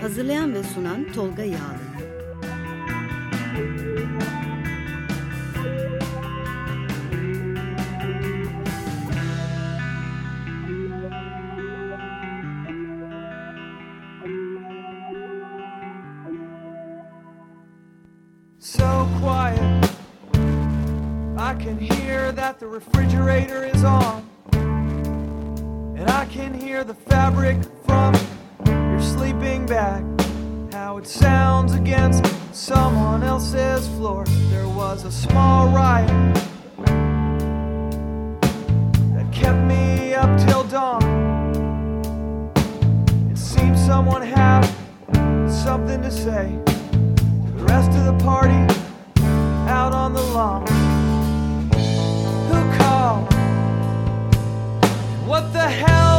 Hazırlayan ve sunan Tolga Yağlı So quiet. I can hear that the refrigerator is on. The fabric from your sleeping bag. How it sounds against someone else's floor. There was a small riot that kept me up till dawn. It seemed someone had something to say. The rest of the party out on the lawn. Who called? What the hell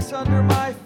snow makes under my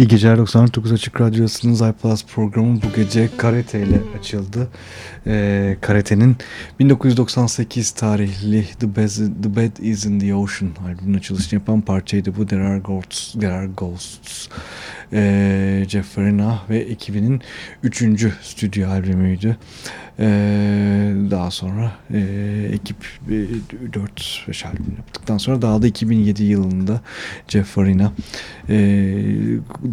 İyi geceler 99 Açık Radyosu'nun iPlus programı bu gece Karate ile açıldı. Ee, Karate'nin 1998 tarihli The, Best, The Bed Is In The Ocean albümünün açılışını yapan parçaydı bu. There Are Ghosts. There Are Ghosts. Ee, Jeff Farina ve ekibinin 3. stüdyo albümüydü. Ee, daha sonra e, ekip e, 4-5 albüm yaptıktan sonra dağıldı 2007 yılında Jeff Farina e,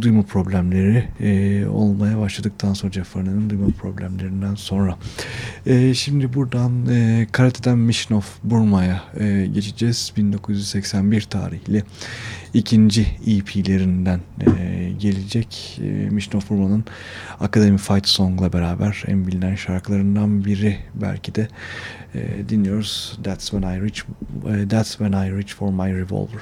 duyma problemleri e, olmaya başladıktan sonra Jeff Farina'nın duyma problemlerinden sonra. E, şimdi buradan e, Karate'den Mission of Burma'ya e, geçeceğiz. 1981 tarihli ikinci EP'lerinden e, gelecek. E, Mission of Academy Fight Song'la beraber en bilinen şarkılarından biri belki de e, dinliyoruz. That's when I reach e, That's when I reach for my revolver.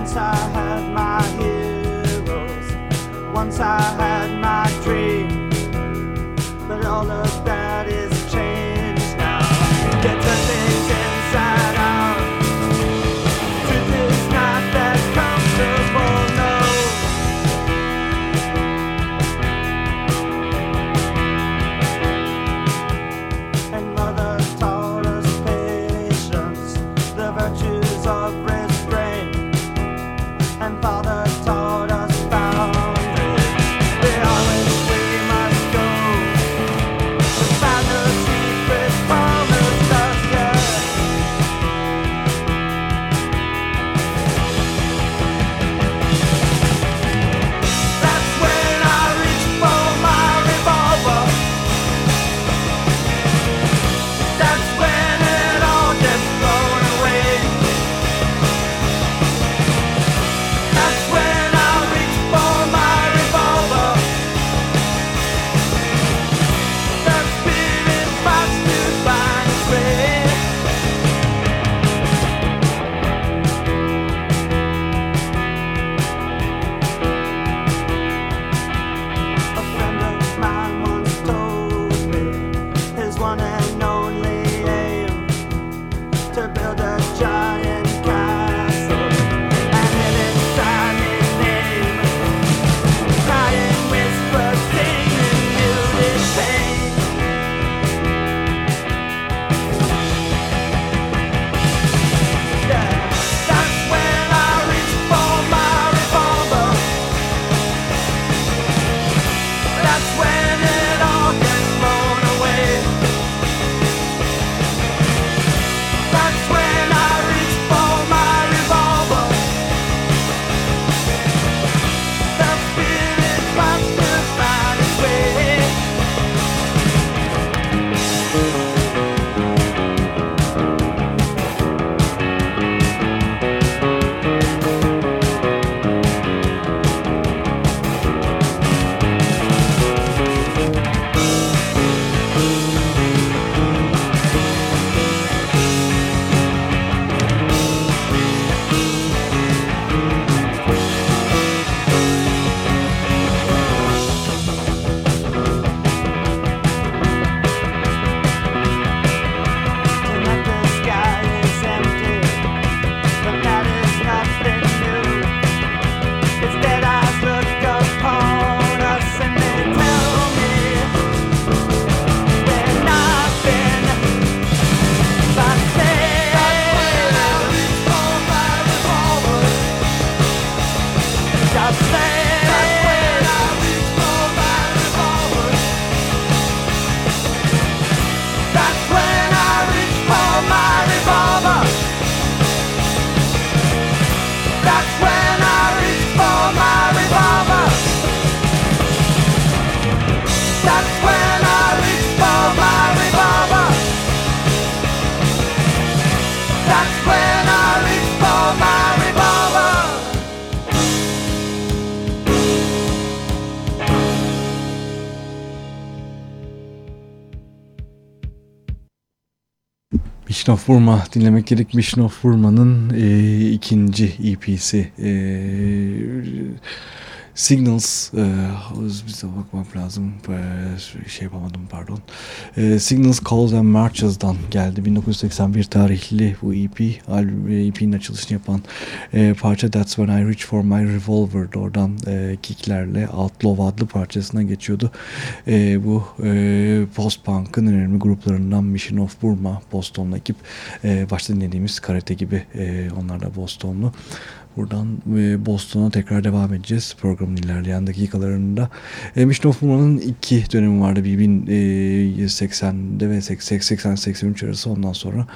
once once I had my dream, but all of that is Burma dinlemek gerek. Mission of Burma'nın e, ikinci EP'si. E, Signals e, bize bakmak lazım. E, şey yapamadım pardon. E, Signals Calls and Marches'dan geldi. 1981 tarihli bu EP. EP'nin açılışını yapan e, parça That's When I Reach For My Revolver. Oradan e, kicklerle Outlaw adlı parçasına geçiyordu. E, bu e, post-punk'ın önemli gruplarından Mission of Burma, Boston'lu ekip. E, başta dinlediğimiz Karate gibi e, onlar da Boston'lu. Buradan e, Boston'a tekrar devam edeceğiz programın ilerleyen dakikalarında. E, Mission iki dönemi vardı. Bir 1980'de ve 80-83 arası ondan sonra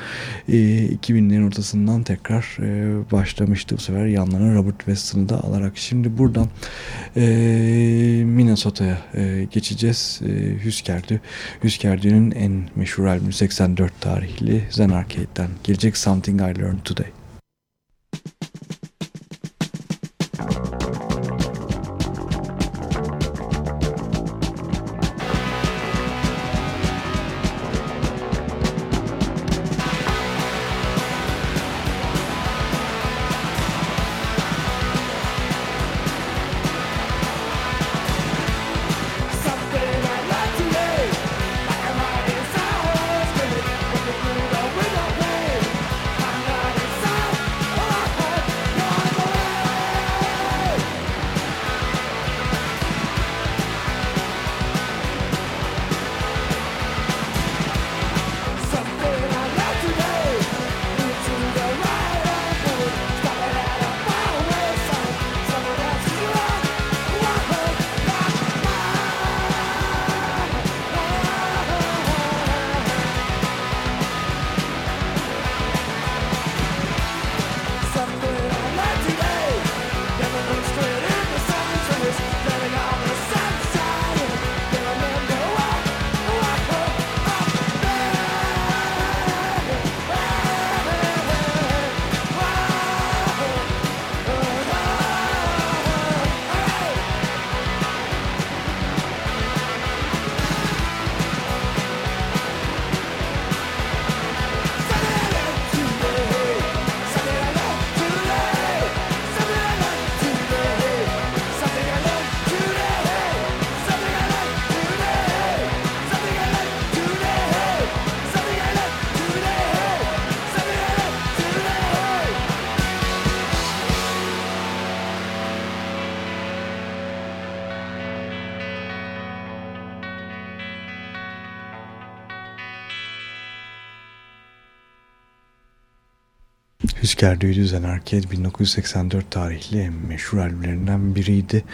e, 2000'lerin ortasından tekrar e, başlamıştı bu sefer yanlarına Robert Weston'ı da alarak. Şimdi buradan e, Minnesota'ya e, geçeceğiz. E, Hüsker'dü. Hüsker'dü'nün en meşhur albümü 84 tarihli Zen Arcade'den gelecek Something I Learned Today. That's Hüsker Düzen Arcade 1984 tarihli meşhur albümlerinden biriydi.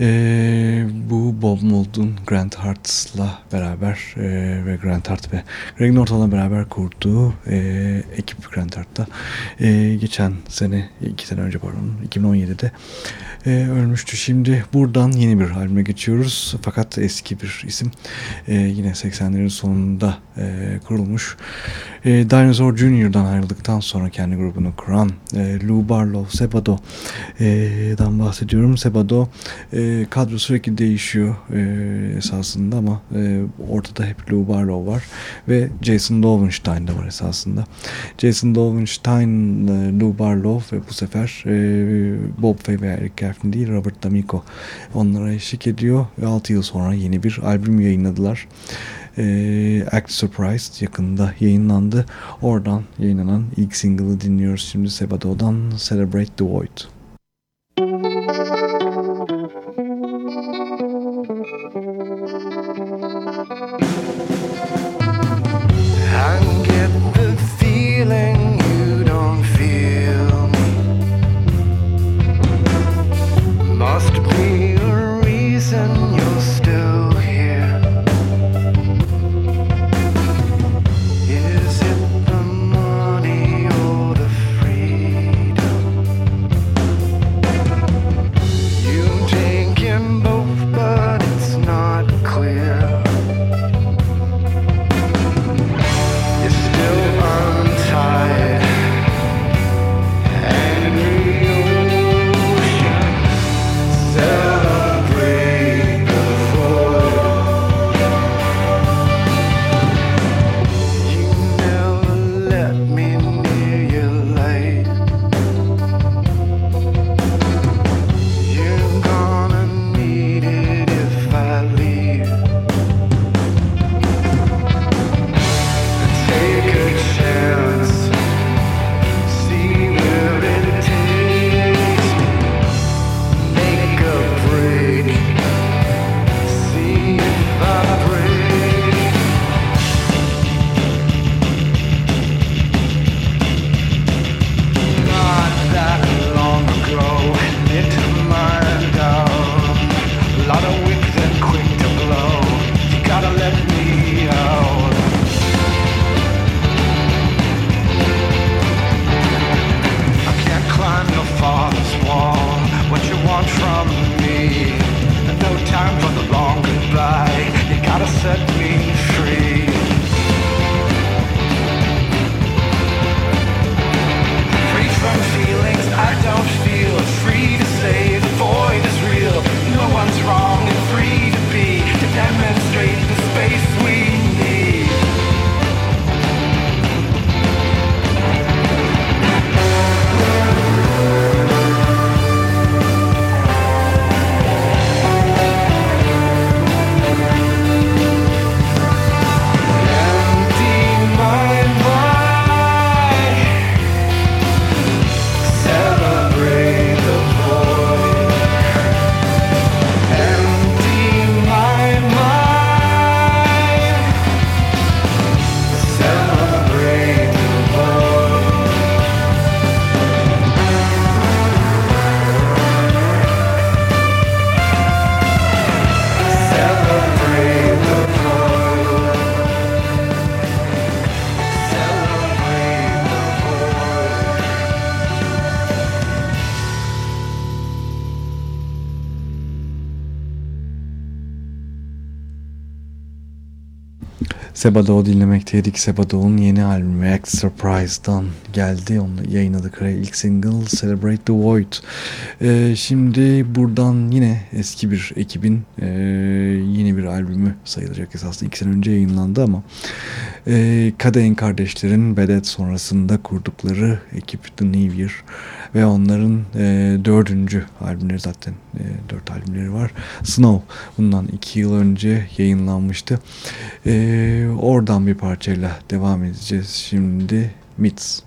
Ee, bu Bob Mould'un Grant Hart'la beraber e, ve Grant Hart ve Greg Norton'la beraber kurduğu e, ekip Grant Hart'ta e, geçen sene, iki sene önce pardon 2017'de e, ölmüştü. Şimdi buradan yeni bir albüme geçiyoruz. Fakat eski bir isim. E, yine 80'lerin sonunda e, kurulmuş. E, Dinosaur Jr.'dan ayrıldıktan sonra kendi grubunu kuran e, Lou Barlow, Sebado'dan bahsediyorum. Sebado e, kadro sürekli değişiyor e, esasında ama e, ortada hep Lou Barlow var ve Jason Lowenstein de var esasında. Jason Lowenstein, e, Lou Barlow ve bu sefer e, Bob Fay ve Eric Clapton değil Robert D'Amico onlara eşlik ediyor ve 6 yıl sonra yeni bir albüm yayınladılar e, Act Surprised yakında yayınlandı. Oradan yayınlanan ilk single'ı dinliyoruz şimdi Sebado'dan Celebrate the Void. I Sebado dinlemekteydik. Sebado'nun yeni albümü Act Surprise'dan geldi. Onu yayınladıkları ilk single Celebrate the Void. Ee, şimdi buradan yine eski bir ekibin e, yeni bir albümü sayılacak esasında. iki sene önce yayınlandı ama e, Kadehin kardeşlerin Bedet sonrasında kurdukları ekip The New Year ve onların e, dördüncü albümleri zaten e, dört albümleri var. Snow bundan iki yıl önce yayınlanmıştı. E, oradan bir parçayla devam edeceğiz şimdi. Mits.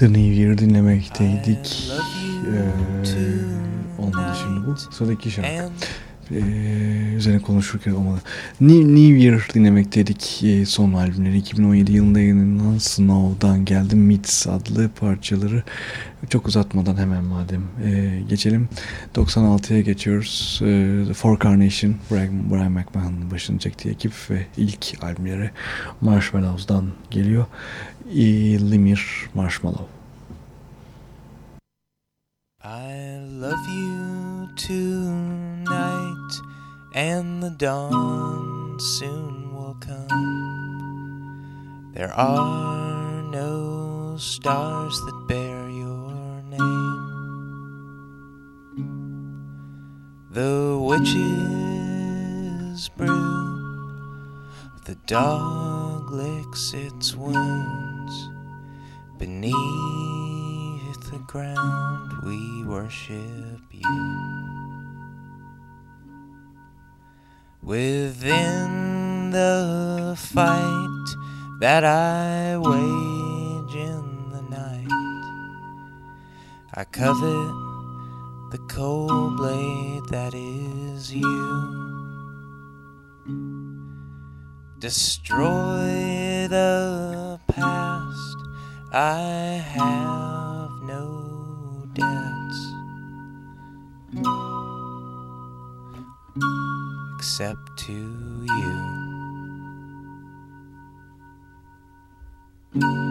The New Year dinlemekteydik. Ee, olmadı şimdi bu. Sıradaki şarkı. Ee, üzerine konuşurken olmadı. New, New Year dinlemekteydik. Ee, son albümleri 2017 yılında yayınlanan Snow'dan geldi. Myths adlı parçaları. Çok uzatmadan hemen madem ee, geçelim. 96'ya geçiyoruz. Ee, The Four Carnation, Brian, Brian McMahon'ın başını çektiği ekip ve ilk albümleri Marshmallows'dan geliyor. Limir Marshmallow. I love you tonight, and the dawn soon will come. There are no stars that bear The witches brew, the dog licks its wounds beneath the ground we worship you. Within the fight that I wage in the night, I covet the cold blade that is you. Destroy the past, I have no debts except to you.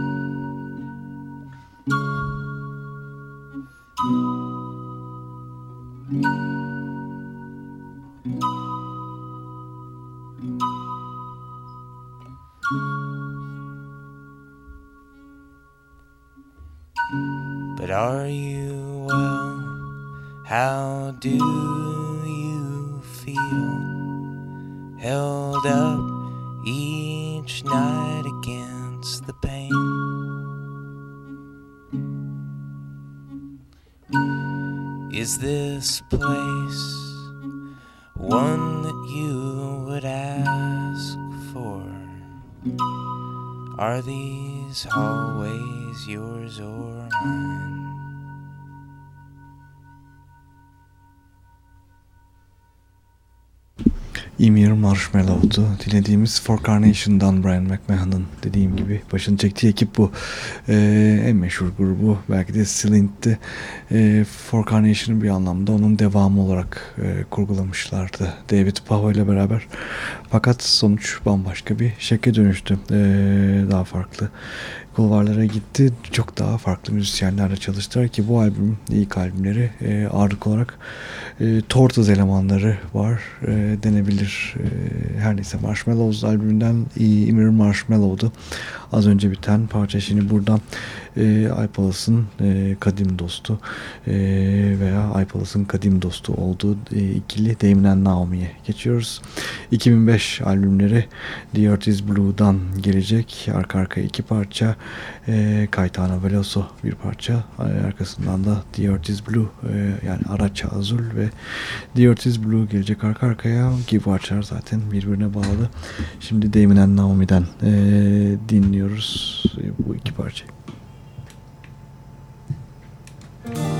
Yours or mine? Emir Marshmallow'du. Dilediğimiz For Carnation'dan Brian McMahon'ın dediğim gibi başını çektiği ekip bu. Ee, en meşhur grubu belki de Slint'ti. Ee, For Carnation'ı bir anlamda onun devamı olarak e, kurgulamışlardı. David Pavo ile beraber. Fakat sonuç bambaşka bir şekle dönüştü. Ee, daha farklı kulvarlara gitti. Çok daha farklı müzisyenlerle çalıştılar ki bu albüm ilk albümleri e, ağırlık olarak e, Tortoise elemanları var e, denebilir. E, her neyse Marshmallows albümünden Emir Marshmallow'du. Az önce biten parça şimdi buradan e, iPalas'ın e, kadim dostu e, veya iPalas'ın kadim dostu olduğu e, ikili Damien Naomi'ye geçiyoruz. 2005 albümleri The Earth is Blue'dan gelecek. Arka arkaya iki parça e, Caetano Veloso bir parça. E, arkasından da The Earth is Blue e, yani Araç Azul ve The Earth is Blue gelecek arka arkaya ki parçalar zaten birbirine bağlı. Şimdi Damien Naomi'den e, dinliyoruz bu iki parçayı. Thank you.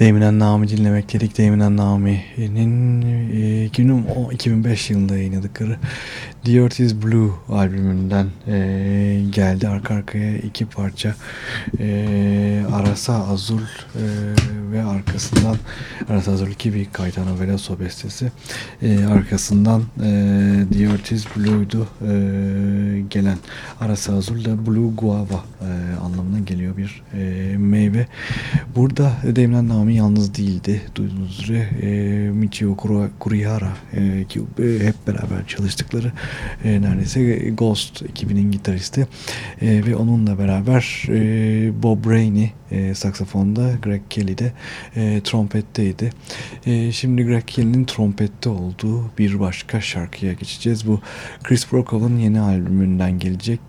Damien Nami dinlemek Damien Nami'nin e, 2005 yılında yayınladıkları The Earth is Blue albümünden e, geldi. Arka arkaya iki parça e, Arasa Azul e, ve arkasından Arasa Azul 2 bir Caetano Veloso bestesi. E, arkasından e, The Earth is Blue'du e, gelen Arasa Azul da Blue Guava e, anlamına geliyor bir e, meyve. Burada Damien Nami yalnız değildi. Duyduğunuz üzere e, Michio Kurihara e, ki e, hep beraber çalıştıkları e, neredeyse Ghost ekibinin gitaristi e, ve onunla beraber e, Bob Rainey e, saksafonda, Greg Kelly de e, trompetteydi. E, şimdi Greg Kelly'nin trompette olduğu bir başka şarkıya geçeceğiz. Bu Chris Brokov'un yeni albümünden gelecek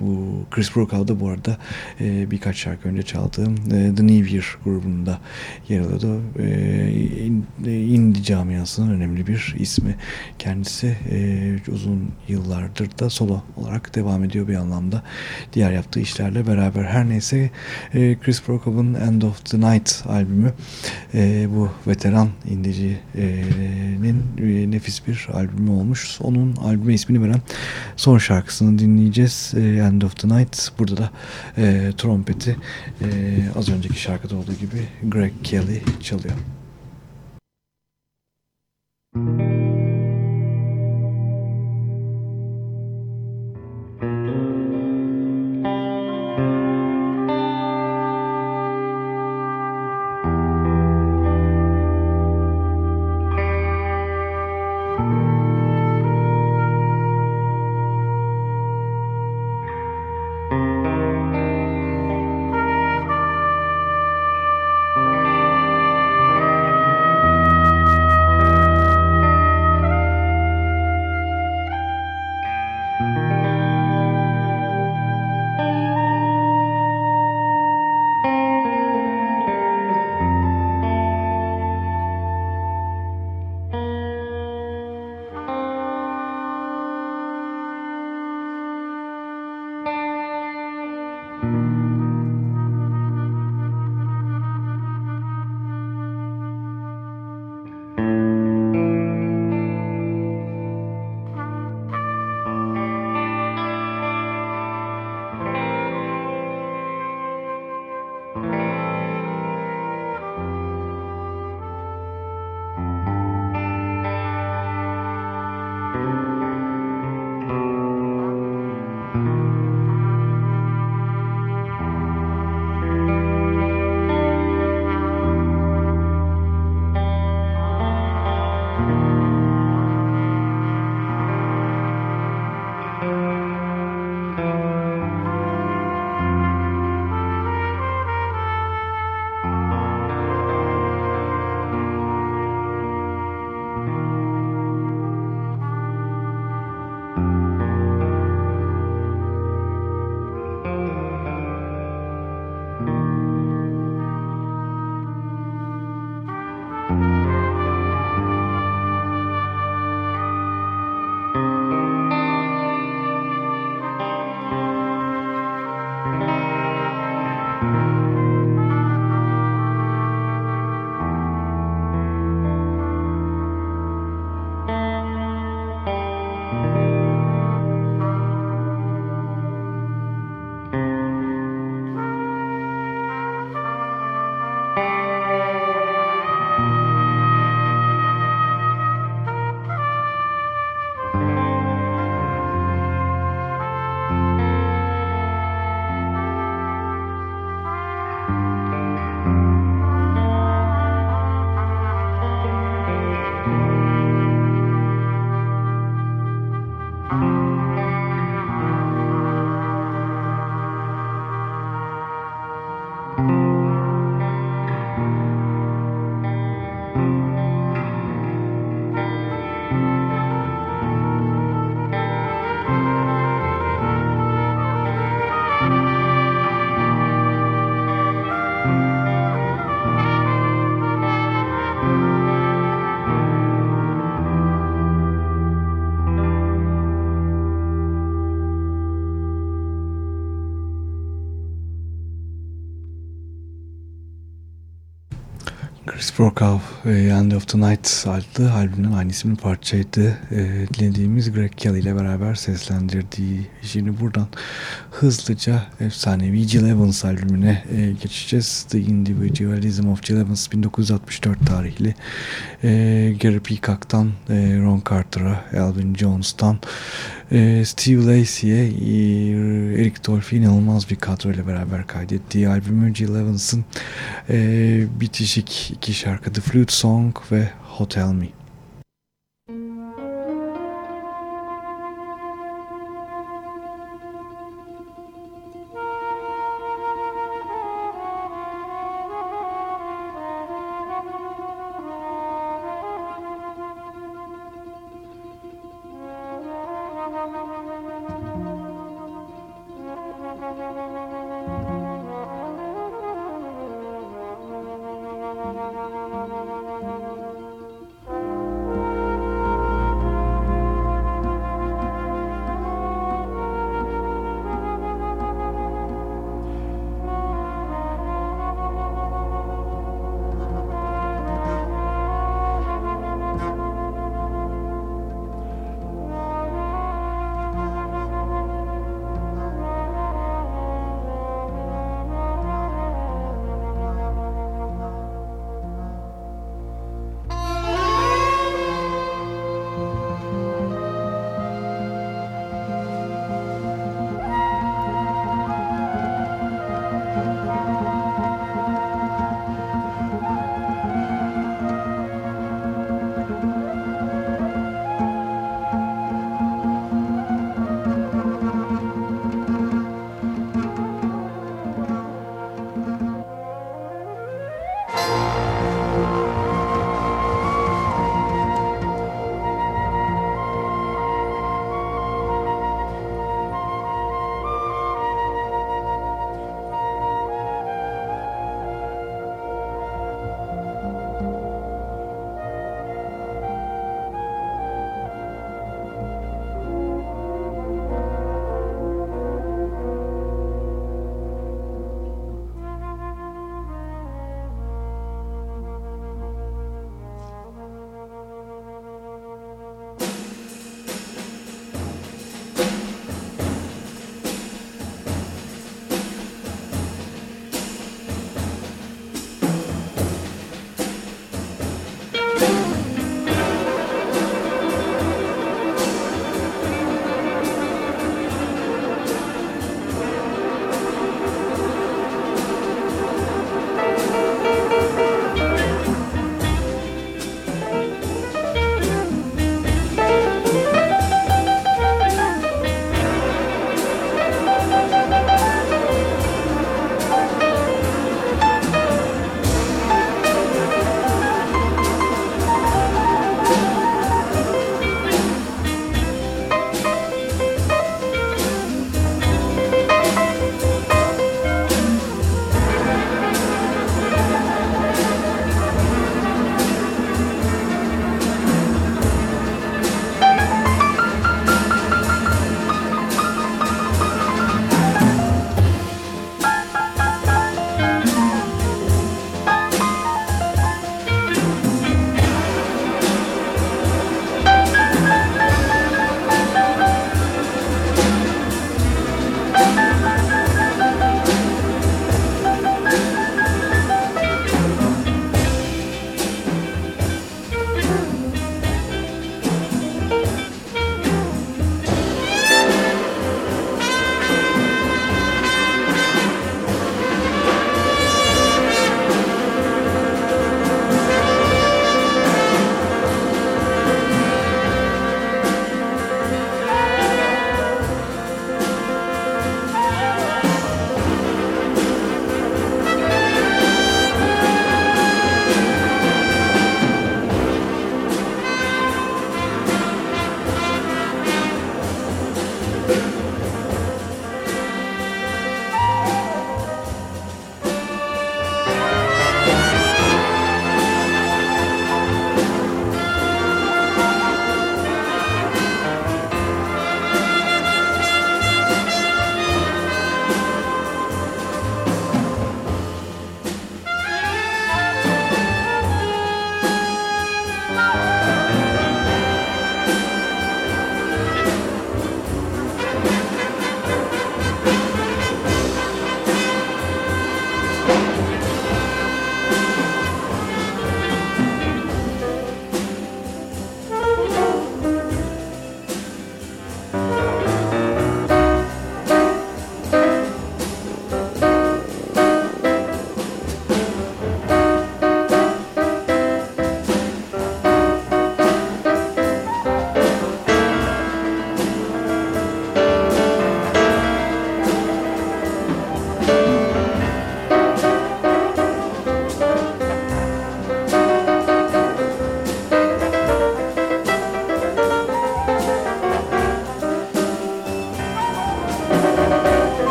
bu Chris Brokaw'da bu arada e, birkaç şarkı önce çaldığım e, The New Year grubunda yer alıyordu. E, indie camiasının önemli bir ismi. Kendisi e, uzun yıllardır da solo olarak devam ediyor bir anlamda. Diğer yaptığı işlerle beraber. Her neyse e, Chris Brokaw'ın End of the Night albümü e, bu veteran indicinin e, nefis bir albümü olmuş. Onun albüme ismini veren son şarkısını dinleyeceğiz. E, End of the Night. Burada da e, trompeti e, az önceki şarkıda olduğu gibi Greg Kelly çalıyor. Müzik Chris Brokaw e, End of the Night adlı albümün aynı isimli parçaydı. E, dinlediğimiz Greg Kelly ile beraber seslendirdiği. Şimdi buradan hızlıca efsanevi Jill Evans albümüne e, geçeceğiz. The Individualism of Jill Evans 1964 tarihli. E, Gary Peacock'tan e, Ron Carter'a, Alvin Jones'tan e, Steve Lacy'ye e, Eric Dolphy inanılmaz bir kadro ile beraber kaydettiği albümü Jill Evans'ın e, bitişik iki şarkı The Flute Song ve Hotel Me.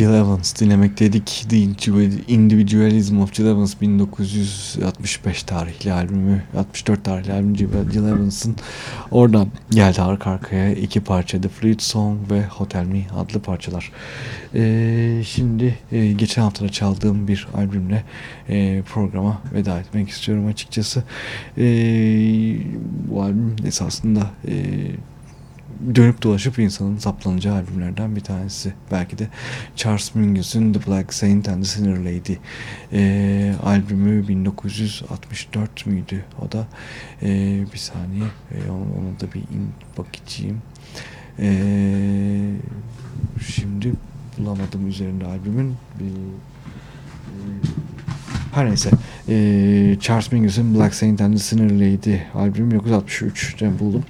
Jill Evans dinlemekteydik. The Individualism of Jill Evans 1965 tarihli albümü, 64 tarihli albüm Jill Evans'ın oradan geldi arka arkaya iki parça The Fleet Song ve Hotel Me adlı parçalar. Ee, şimdi e, geçen hafta çaldığım bir albümle e, programa veda etmek istiyorum açıkçası. E, bu albüm esasında e, dönüp dolaşıp insanın saplanacağı albümlerden bir tanesi. Belki de Charles Mingus'un The Black Saint and the Sinner Lady e, albümü 1964 müydü? O da e, bir saniye e, onu da bir in bakacağım. E, şimdi bulamadım üzerinde albümün. Bir, e, her neyse. Ee, Charles Mingus'un Black Saint and the Sinner Lady albümü 1963'te buldum.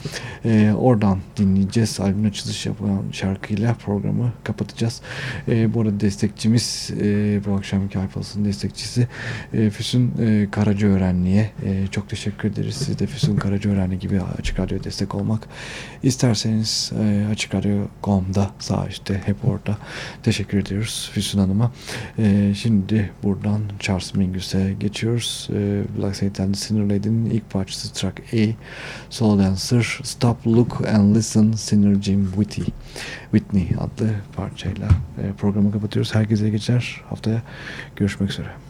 Ee, oradan dinleyeceğiz. Albümün açılış yapan şarkıyla programı kapatacağız. Ee, bu arada destekçimiz e, bu akşamki Alfas'ın destekçisi e, Füsun e, Karacaörenli'ye e, çok teşekkür ederiz. Siz de Füsun Karacaörenli gibi Açık Radyo destek olmak isterseniz e, Açık Radyo.com'da sağ üstte hep orada teşekkür ediyoruz Füsun Hanım'a. E, şimdi buradan Charles Mingus'e geçiyoruz. E, Black Saint and the Sinner Lady'nin ilk parçası track A Soul Dancer Stop Look and Listen Sinner Jim Whitney Whitney adlı parçayla e, programı kapatıyoruz. Herkese geçer. Haftaya görüşmek üzere.